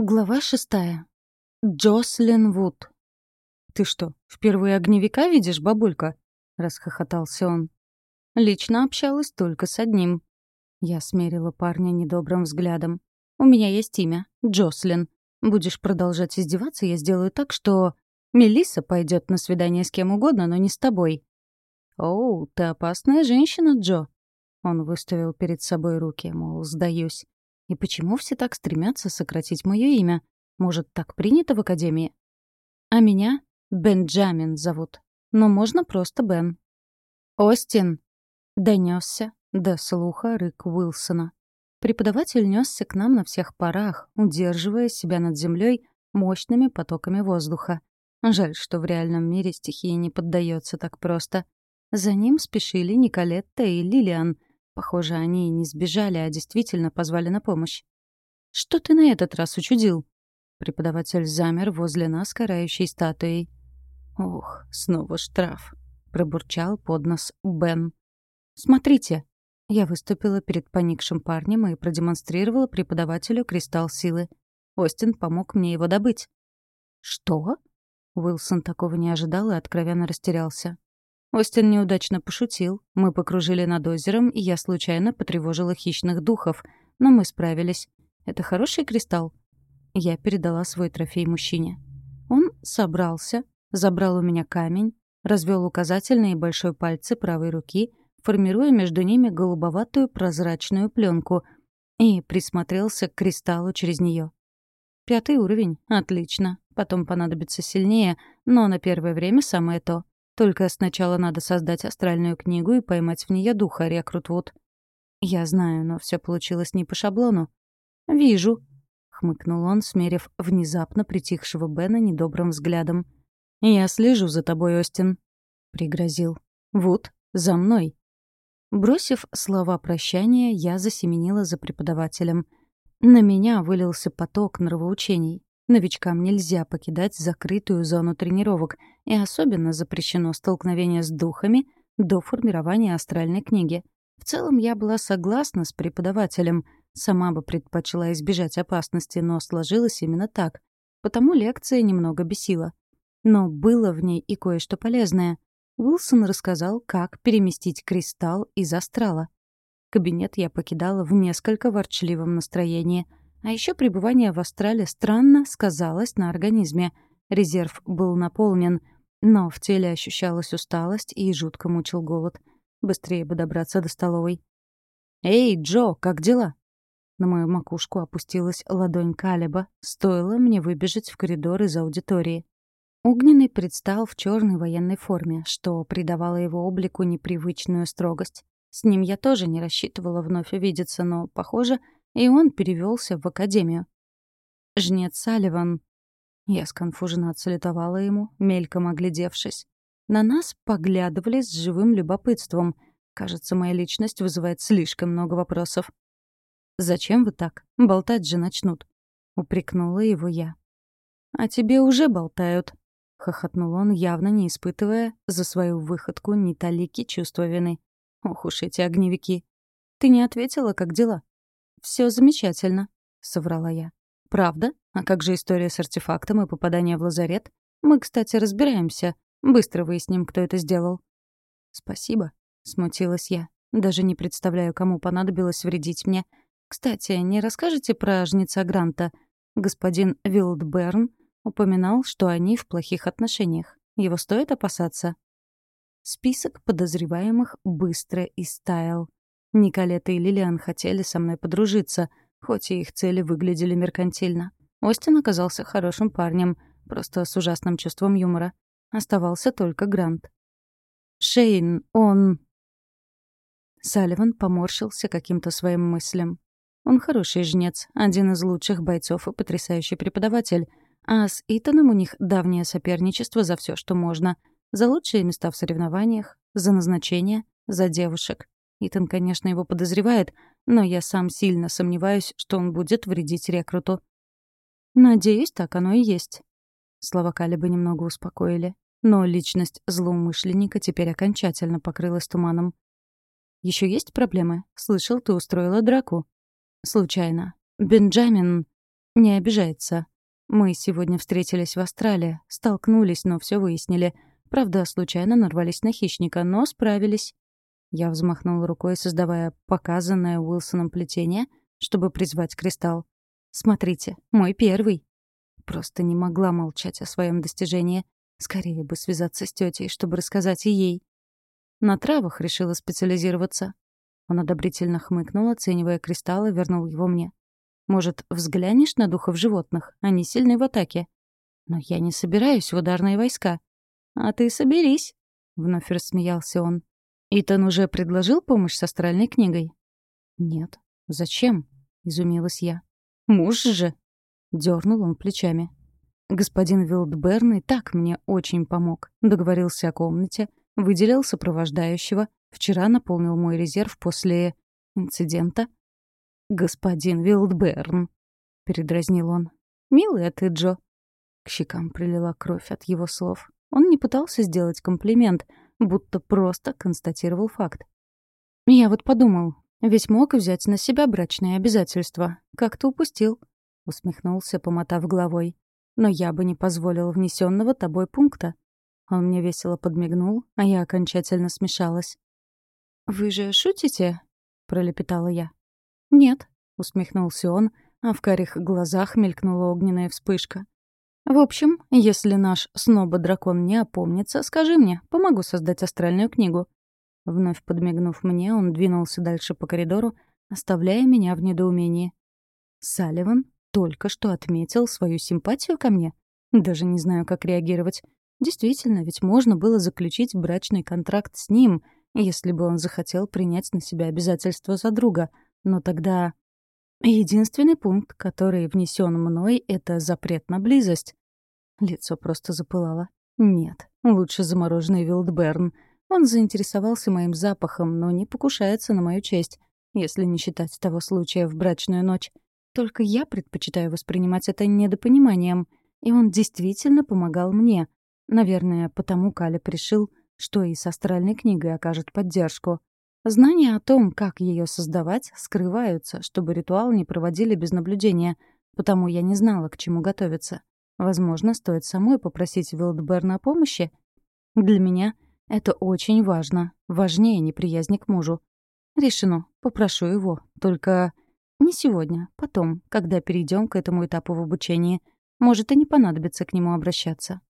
Глава шестая. Джослин Вуд. «Ты что, впервые огневика видишь, бабулька?» — расхохотался он. «Лично общалась только с одним». Я смерила парня недобрым взглядом. «У меня есть имя — Джослин. Будешь продолжать издеваться, я сделаю так, что... Мелисса пойдет на свидание с кем угодно, но не с тобой». «Оу, ты опасная женщина, Джо». Он выставил перед собой руки, мол, сдаюсь. И почему все так стремятся сократить мое имя? Может, так принято в Академии? А меня Бенджамин зовут. Но можно просто Бен. «Остин!» — донесся до слуха рык Уилсона. Преподаватель несся к нам на всех парах, удерживая себя над землей мощными потоками воздуха. Жаль, что в реальном мире стихия не поддается так просто. За ним спешили Николетта и Лилиан — Похоже, они не сбежали, а действительно позвали на помощь. «Что ты на этот раз учудил?» Преподаватель замер возле нас карающей статуей. «Ох, снова штраф», — пробурчал под нос Бен. «Смотрите!» Я выступила перед поникшим парнем и продемонстрировала преподавателю кристалл силы. Остин помог мне его добыть. «Что?» Уилсон такого не ожидал и откровенно растерялся. Остин неудачно пошутил. Мы покружили над озером, и я случайно потревожила хищных духов. Но мы справились. Это хороший кристалл? Я передала свой трофей мужчине. Он собрался, забрал у меня камень, развел указательные и большой пальцы правой руки, формируя между ними голубоватую прозрачную пленку, и присмотрелся к кристаллу через нее. Пятый уровень. Отлично. Потом понадобится сильнее, но на первое время самое то. Только сначала надо создать астральную книгу и поймать в нее духа, рекрут Я знаю, но все получилось не по шаблону. «Вижу», — хмыкнул он, смерив внезапно притихшего Бена недобрым взглядом. «Я слежу за тобой, Остин», — пригрозил. «Вуд, за мной». Бросив слова прощания, я засеменила за преподавателем. На меня вылился поток нравоучений. Новичкам нельзя покидать закрытую зону тренировок, и особенно запрещено столкновение с духами до формирования астральной книги. В целом я была согласна с преподавателем, сама бы предпочла избежать опасности, но сложилось именно так. Потому лекция немного бесила. Но было в ней и кое-что полезное. Уилсон рассказал, как переместить кристалл из астрала. Кабинет я покидала в несколько ворчливом настроении — а еще пребывание в астрале странно сказалось на организме. Резерв был наполнен, но в теле ощущалась усталость и жутко мучил голод. Быстрее бы добраться до столовой. «Эй, Джо, как дела?» На мою макушку опустилась ладонь Калиба, стоило мне выбежать в коридор из аудитории. Огненный предстал в черной военной форме, что придавало его облику непривычную строгость. С ним я тоже не рассчитывала вновь увидеться, но, похоже, и он перевелся в академию. «Жнец Салливан». Я сконфуженно отсалютовала ему, мельком оглядевшись. На нас поглядывали с живым любопытством. Кажется, моя личность вызывает слишком много вопросов. «Зачем вы так? Болтать же начнут», — упрекнула его я. «А тебе уже болтают», — хохотнул он, явно не испытывая за свою выходку ни талики чувства вины. «Ох уж эти огневики! Ты не ответила, как дела?» Все замечательно», — соврала я. «Правда? А как же история с артефактом и попадание в лазарет? Мы, кстати, разбираемся. Быстро выясним, кто это сделал». «Спасибо», — смутилась я. «Даже не представляю, кому понадобилось вредить мне. Кстати, не расскажете про жнеца Гранта? Господин Вилдберн упоминал, что они в плохих отношениях. Его стоит опасаться?» Список подозреваемых быстро истаял. Николета и Лилиан хотели со мной подружиться, хоть и их цели выглядели меркантильно. Остин оказался хорошим парнем, просто с ужасным чувством юмора. Оставался только Грант. «Шейн, он...» Салливан поморщился каким-то своим мыслям. Он хороший жнец, один из лучших бойцов и потрясающий преподаватель. А с Итаном у них давнее соперничество за все, что можно. За лучшие места в соревнованиях, за назначение, за девушек. Итан, конечно, его подозревает, но я сам сильно сомневаюсь, что он будет вредить рекруту. Надеюсь, так оно и есть. Слова Калиба немного успокоили, но личность злоумышленника теперь окончательно покрылась туманом. Еще есть проблемы? Слышал, ты устроила драку. Случайно. Бенджамин... не обижается. Мы сегодня встретились в Австралии, столкнулись, но все выяснили. Правда, случайно нарвались на хищника, но справились. Я взмахнула рукой, создавая показанное Уилсоном плетение, чтобы призвать кристалл. «Смотрите, мой первый!» Просто не могла молчать о своем достижении. Скорее бы связаться с тетей, чтобы рассказать ей. На травах решила специализироваться. Он одобрительно хмыкнул, оценивая кристалл и вернул его мне. «Может, взглянешь на духов животных? Они сильны в атаке». «Но я не собираюсь в ударные войска». «А ты соберись», — вновь рассмеялся он. «Итан уже предложил помощь с астральной книгой?» «Нет. Зачем?» — изумилась я. «Муж же!» Дёрнул он плечами. Господин Вилдберн и так мне очень помог. Договорился о комнате, выделил сопровождающего, вчера наполнил мой резерв после... инцидента. «Господин Вилдберн», — передразнил он. «Милый, а ты, Джо». К щекам прилила кровь от его слов. Он не пытался сделать комплимент, будто просто констатировал факт. «Я вот подумал, ведь мог взять на себя брачные обязательства. Как-то упустил усмехнулся, помотав головой. «Но я бы не позволил внесенного тобой пункта». Он мне весело подмигнул, а я окончательно смешалась. «Вы же шутите?» — пролепетала я. «Нет», — усмехнулся он, а в карих глазах мелькнула огненная вспышка. «В общем, если наш сноба-дракон не опомнится, скажи мне, помогу создать астральную книгу». Вновь подмигнув мне, он двинулся дальше по коридору, оставляя меня в недоумении. Салливан только что отметил свою симпатию ко мне. Даже не знаю, как реагировать. Действительно, ведь можно было заключить брачный контракт с ним, если бы он захотел принять на себя обязательства за друга. Но тогда... Единственный пункт, который внесен мной, — это запрет на близость. Лицо просто запылало. Нет, лучше замороженный Вилдберн. Он заинтересовался моим запахом, но не покушается на мою честь, если не считать того случая в брачную ночь. Только я предпочитаю воспринимать это недопониманием. И он действительно помогал мне. Наверное, потому Калеб решил, что и с астральной книгой окажет поддержку. Знания о том, как ее создавать, скрываются, чтобы ритуал не проводили без наблюдения, потому я не знала, к чему готовиться. Возможно, стоит самой попросить Вилдберна о помощи? Для меня это очень важно, важнее неприязни к мужу. Решено, попрошу его, только не сегодня, потом, когда перейдем к этому этапу в обучении. Может, и не понадобится к нему обращаться.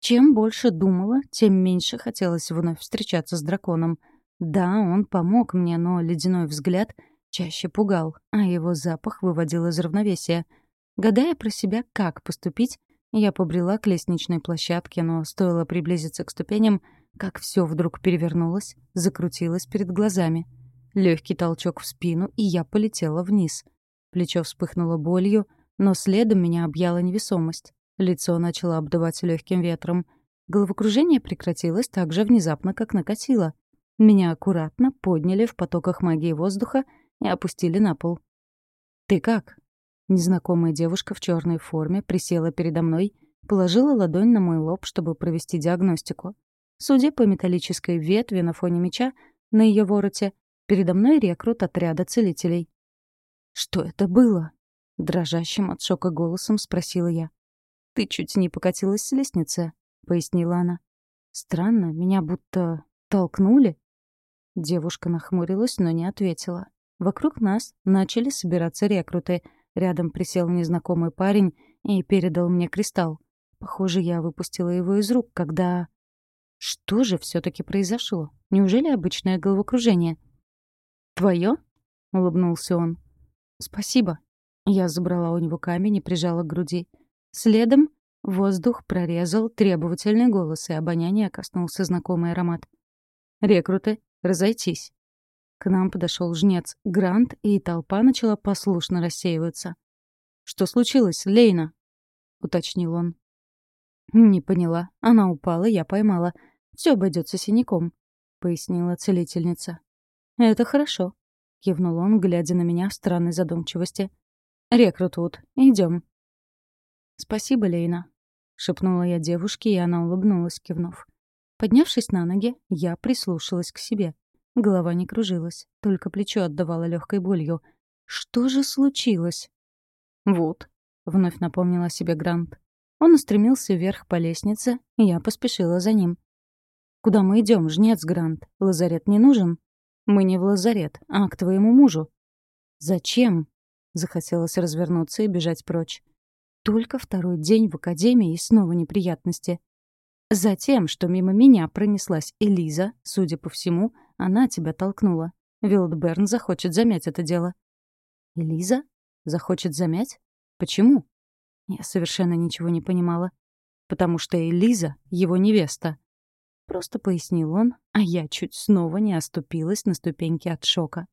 Чем больше думала, тем меньше хотелось вновь встречаться с драконом. Да, он помог мне, но ледяной взгляд чаще пугал, а его запах выводил из равновесия. Гадая про себя, как поступить, я побрела к лестничной площадке, но стоило приблизиться к ступеням, как все вдруг перевернулось, закрутилось перед глазами — Легкий толчок в спину, и я полетела вниз. Плечо вспыхнуло болью, но следом меня объяла невесомость. Лицо начало обдувать легким ветром. Головокружение прекратилось так же внезапно, как накатило. Меня аккуратно подняли в потоках магии воздуха и опустили на пол. «Ты как?» Незнакомая девушка в черной форме присела передо мной, положила ладонь на мой лоб, чтобы провести диагностику. Судя по металлической ветви на фоне меча, на ее вороте Передо мной рекрут отряда целителей. «Что это было?» — дрожащим от шока голосом спросила я. «Ты чуть не покатилась с лестницы», — пояснила она. «Странно, меня будто толкнули». Девушка нахмурилась, но не ответила. Вокруг нас начали собираться рекруты. Рядом присел незнакомый парень и передал мне кристалл. Похоже, я выпустила его из рук, когда... Что же все таки произошло? Неужели обычное головокружение? «Твое?» — улыбнулся он. «Спасибо». Я забрала у него камень и прижала к груди. Следом воздух прорезал требовательный голос, и обоняние коснулся знакомый аромат. «Рекруты, разойтись». К нам подошел жнец Грант, и толпа начала послушно рассеиваться. «Что случилось, Лейна?» — уточнил он. «Не поняла. Она упала, я поймала. Все обойдется синяком», — пояснила целительница. «Это хорошо», — кивнул он, глядя на меня в странной задумчивости. «Рекрут Вуд, идем. «Спасибо, Лейна», — шепнула я девушке, и она улыбнулась, кивнув. Поднявшись на ноги, я прислушалась к себе. Голова не кружилась, только плечо отдавало легкой болью. «Что же случилось?» «Вот», — вновь напомнила себе Грант. Он устремился вверх по лестнице, и я поспешила за ним. «Куда мы идем, жнец Грант? Лазарет не нужен?» «Мы не в лазарет, а к твоему мужу». «Зачем?» — захотелось развернуться и бежать прочь. Только второй день в академии и снова неприятности. Затем, что мимо меня пронеслась Элиза, судя по всему, она тебя толкнула. Вилдберн захочет замять это дело. Элиза? Захочет замять? Почему? Я совершенно ничего не понимала. Потому что Элиза — его невеста. Просто пояснил он, а я чуть снова не оступилась на ступеньке от шока.